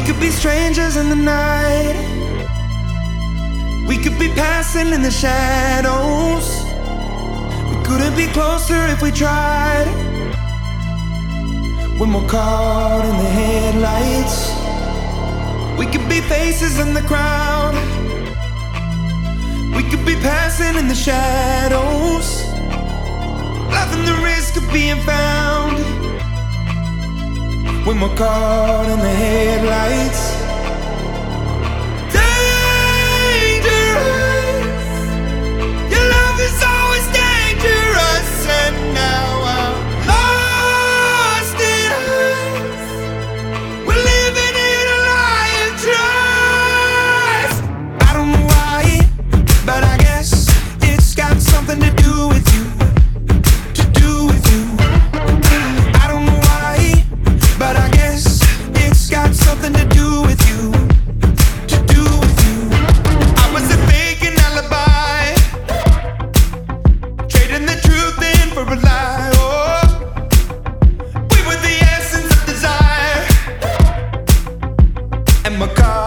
could be strangers in the night. We could be passing in the shadows. We couldn't be closer if we tried. When we're caught in the headlights, we could be faces in the crowd. We could be passing in the shadows, laughing the risk of being found. When we're caught in the headlights. to do with you. To do with you. I was a faking alibi. Trading the truth in for a lie. Oh, we were the essence of desire. And my car.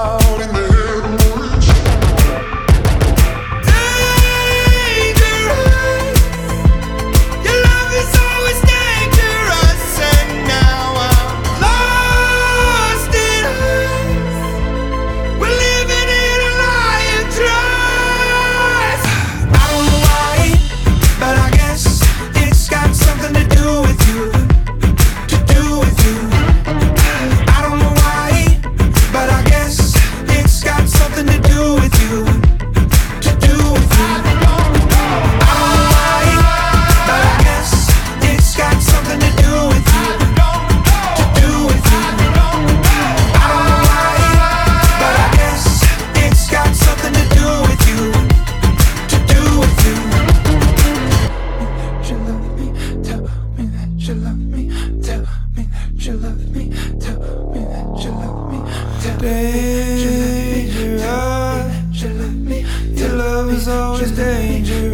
Tell me that you love me. Tell me that you love me. Tell me that you love me. Tell me that you love me. Your love is always dangerous.